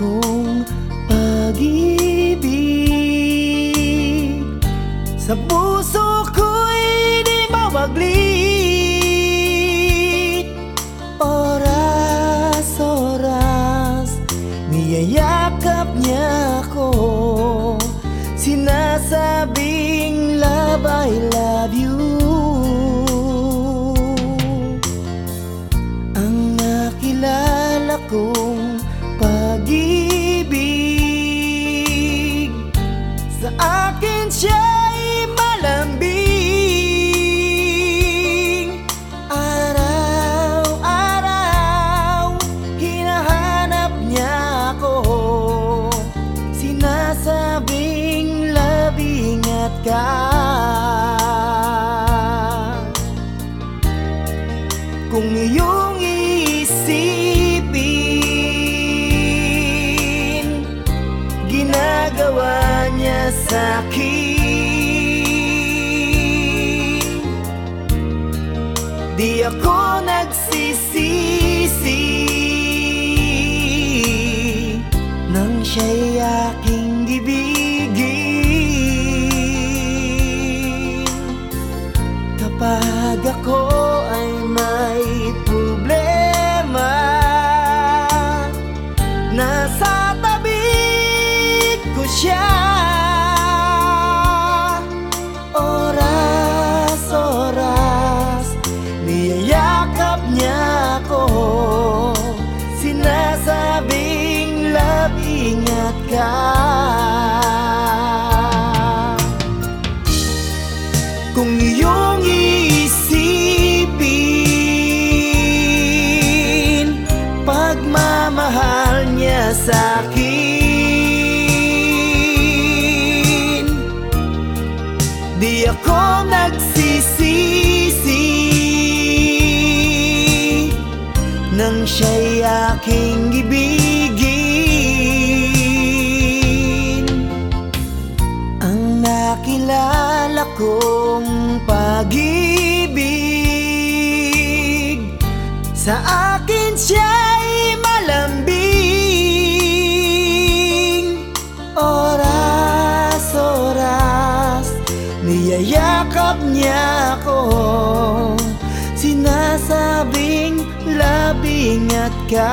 kong pag-ibig. Sa puso ko'y di mawaglit. Oras, oras, niyayakap niya ako. Sinasabing love, I love you. Ang nakilala kong labing at ka. Kung iyong iisipin Ginagawa niya sa'kin Di ako nagsisisi Nang siya'y kung iyong iisipin Pagmamahal niya sa'kin Di ako nagsisisi Nang siya'y aking ibigin nakilala kong pag-ibig. Sa akin siya'y malambing. Oras, oras Niyayakap niya ako. Sinasabing labing at ka